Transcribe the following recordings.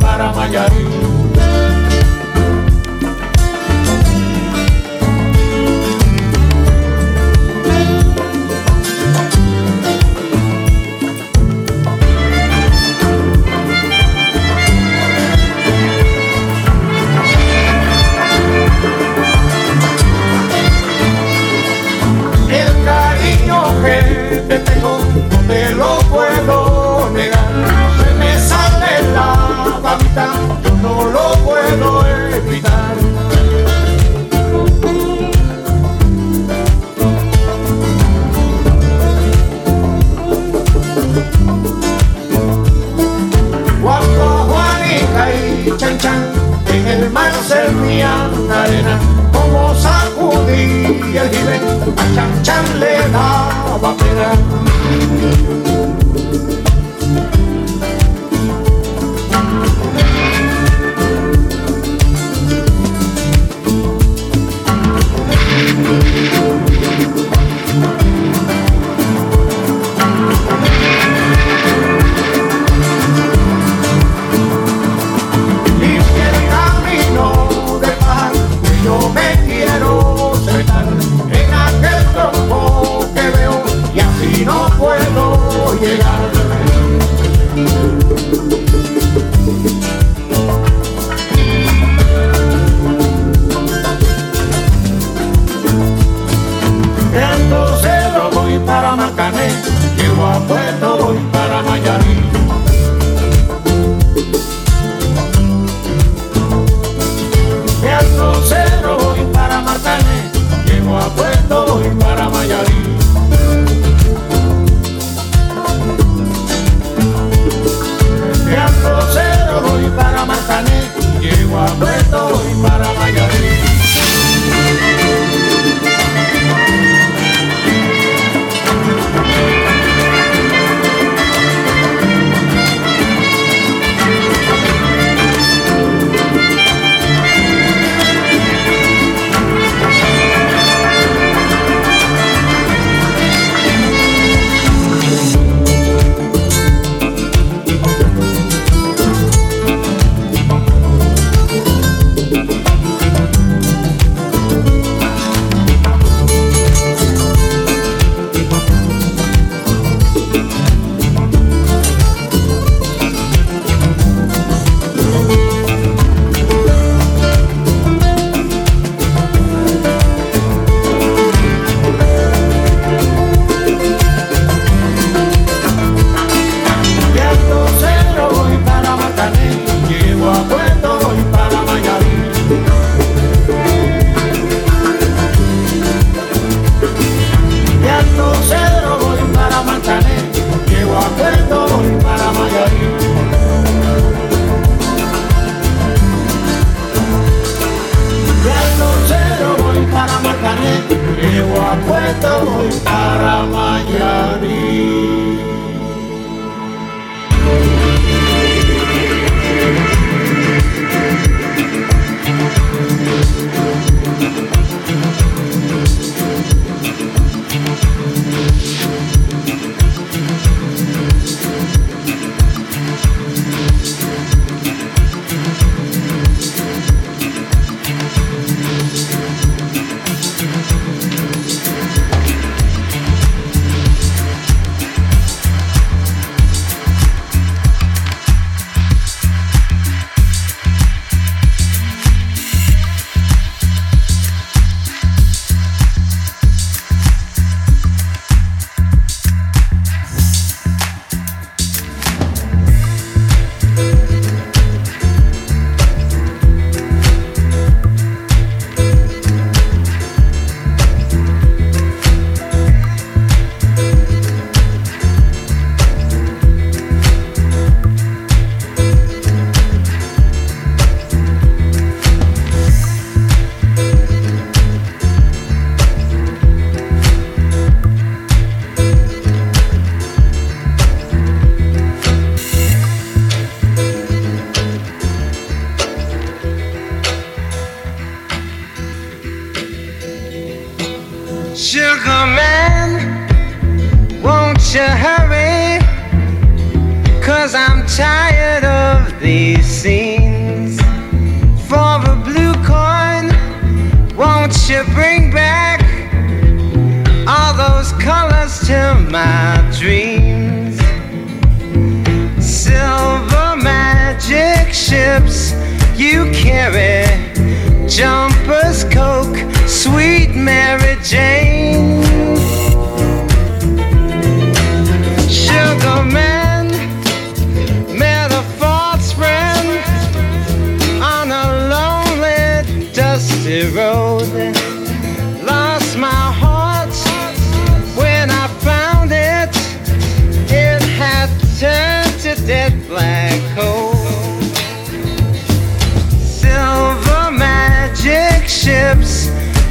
para Mayarí.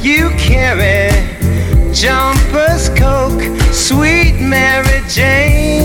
You carry, jumpers, coke, sweet Mary Jane.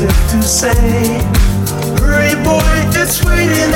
If to say, Hurry, boy, it's waiting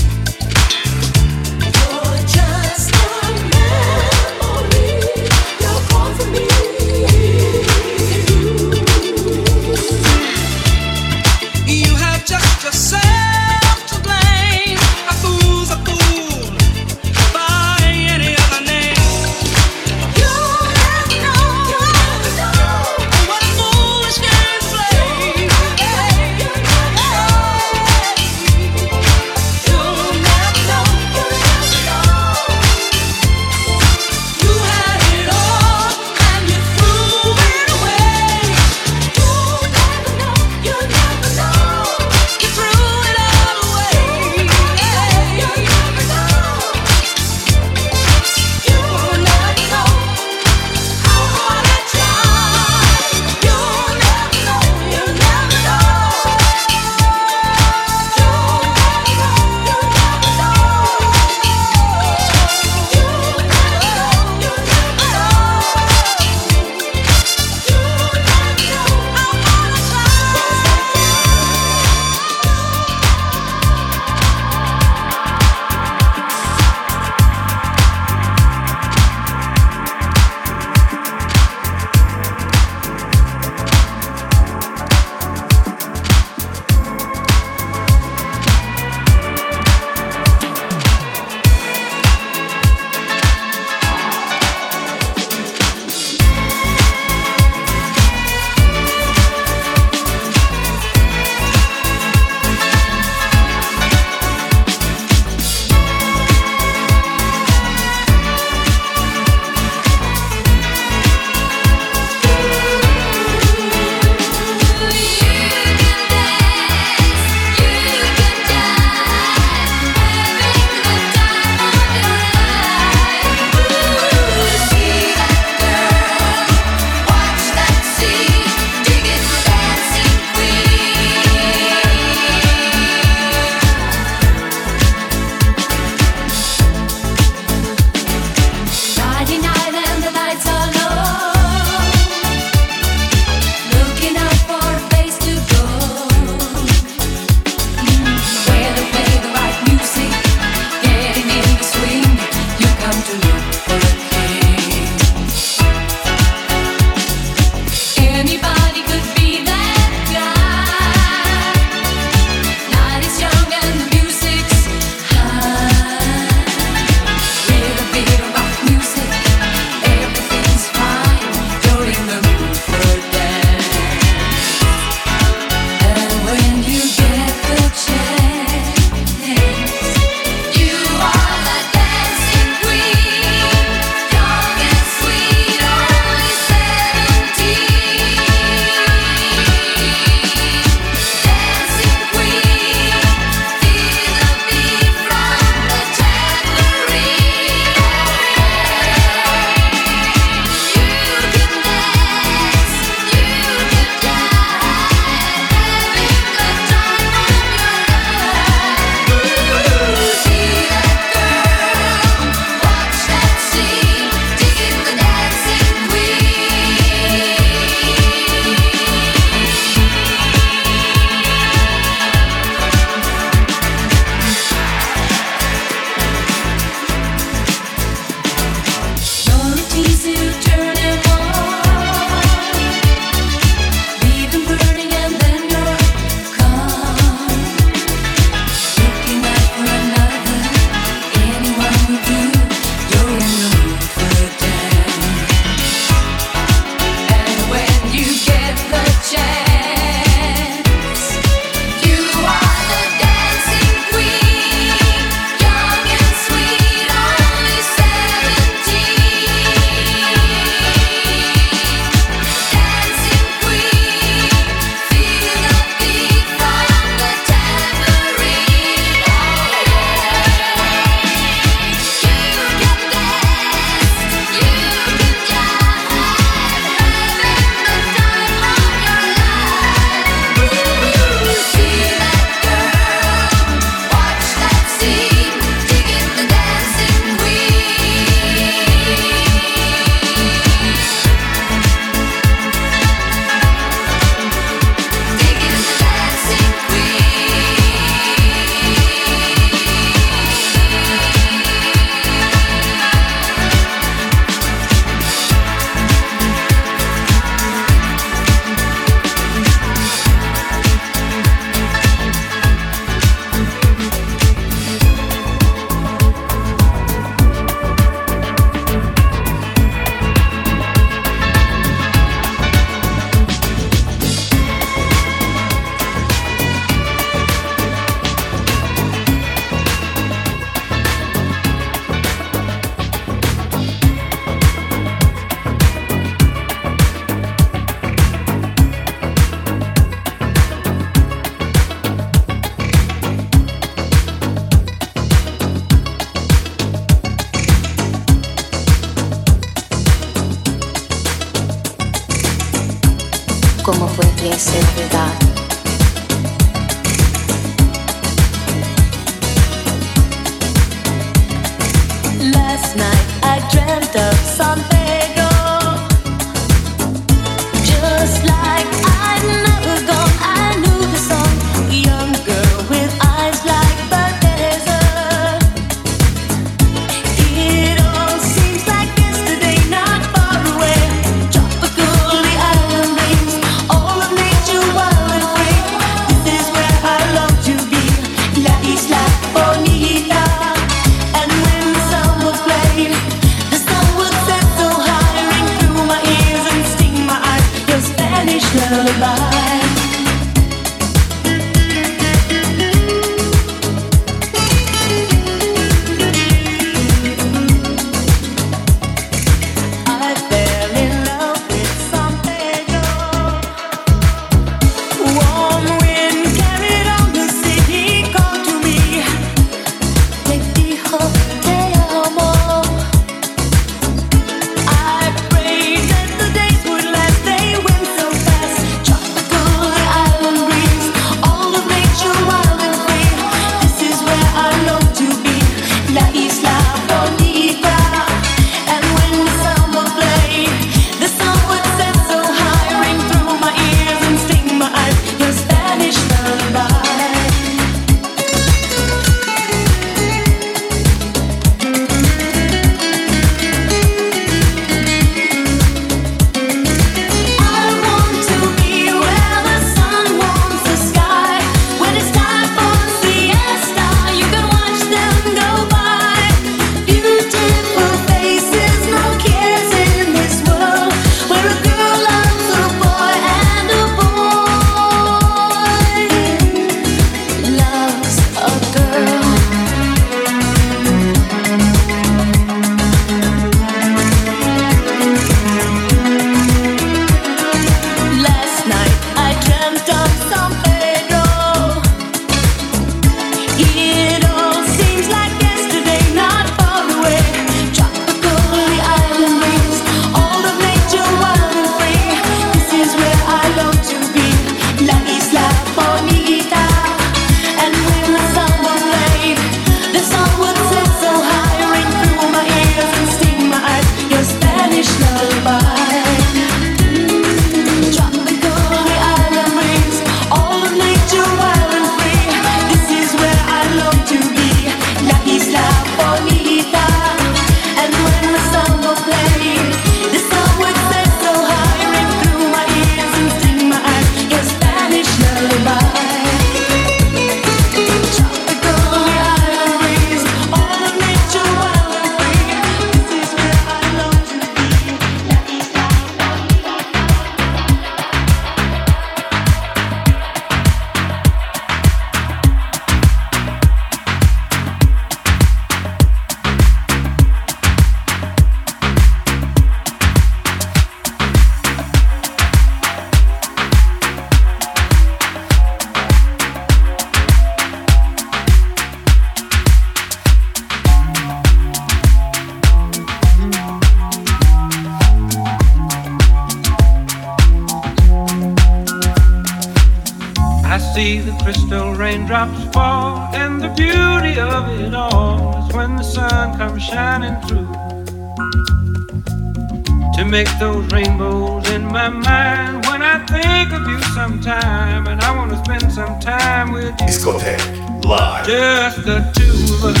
make those rainbows in my mind when I think of you sometime, and I wanna spend some time with you. Discotheque live. Just the two of us.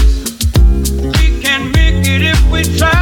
We can make it if we try.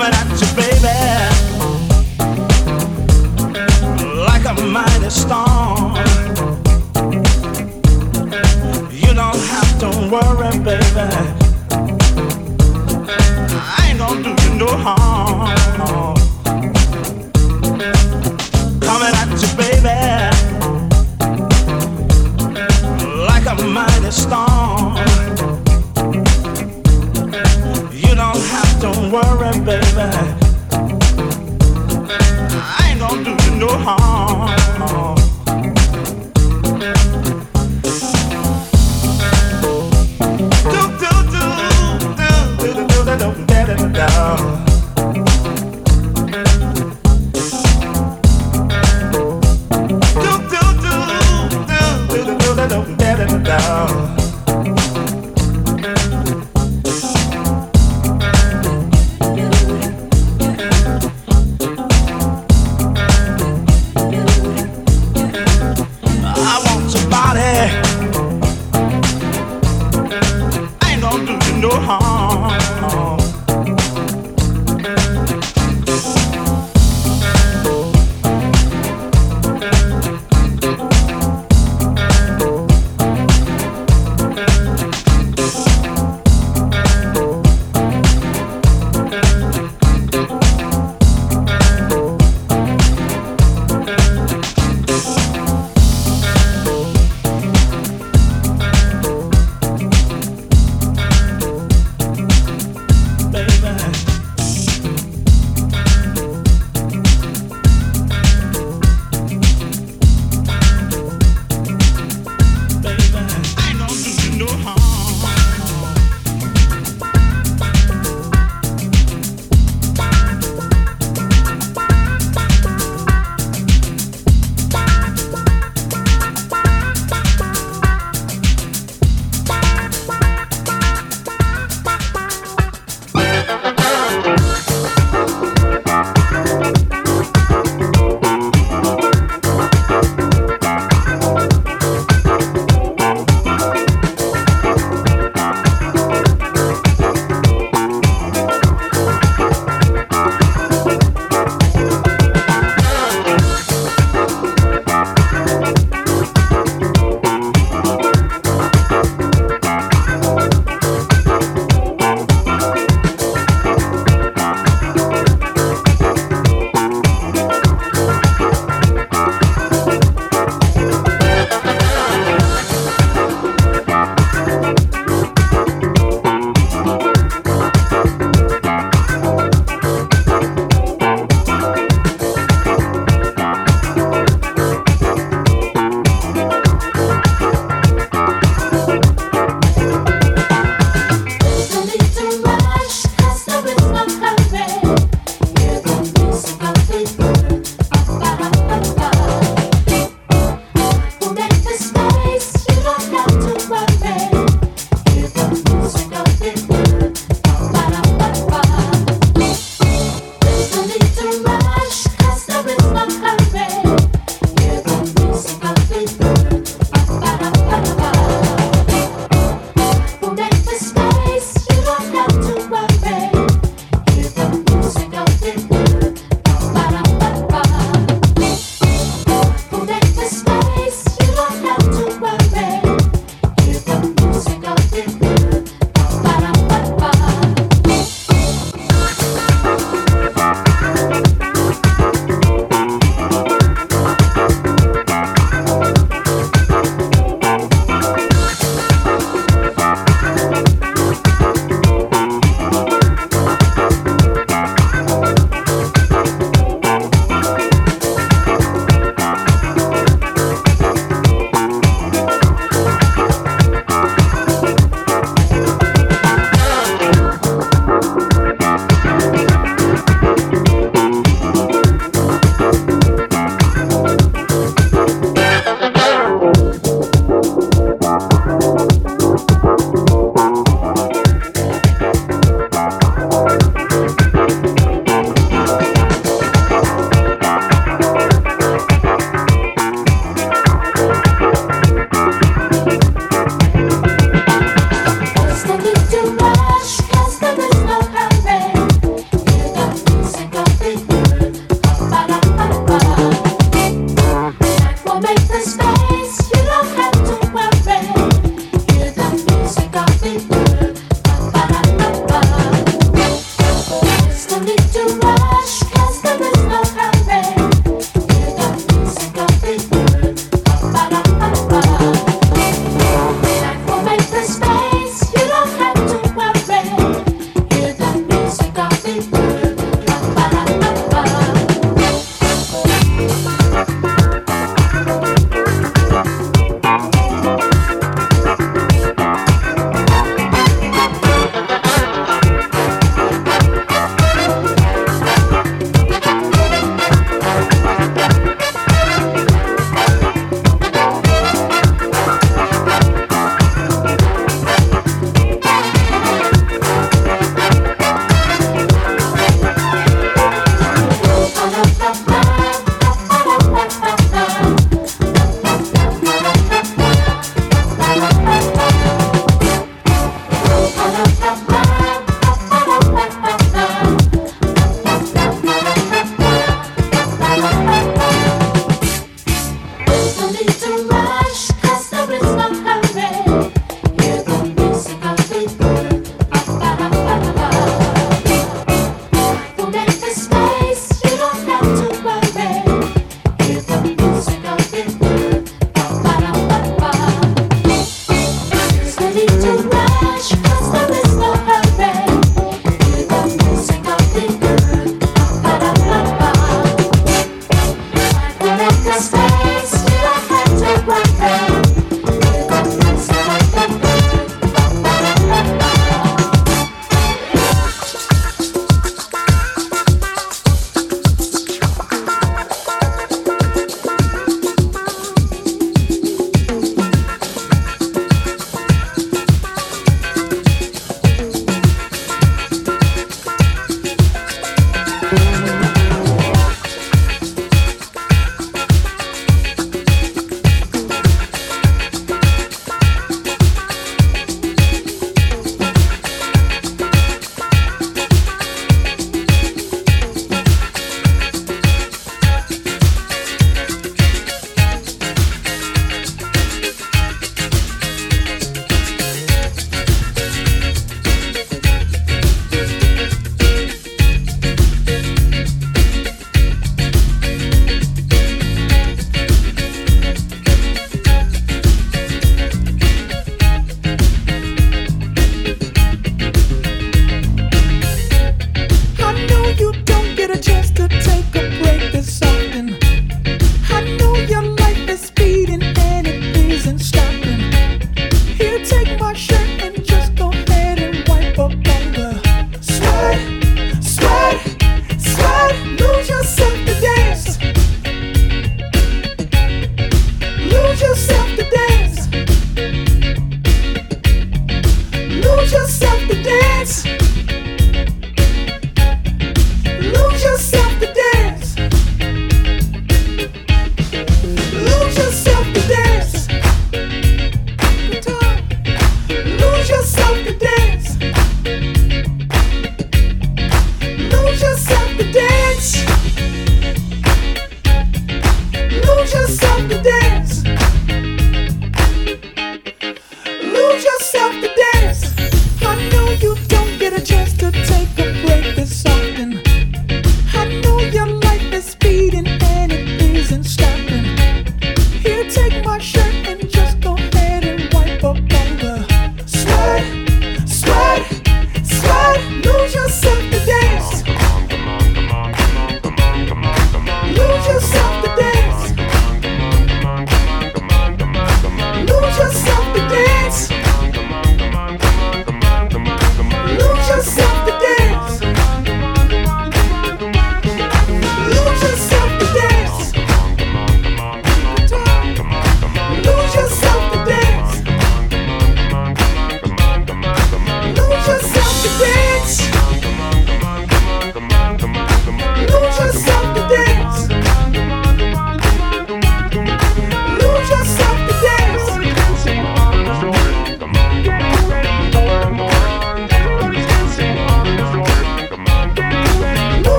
coming at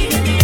it.